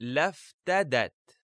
لفتدت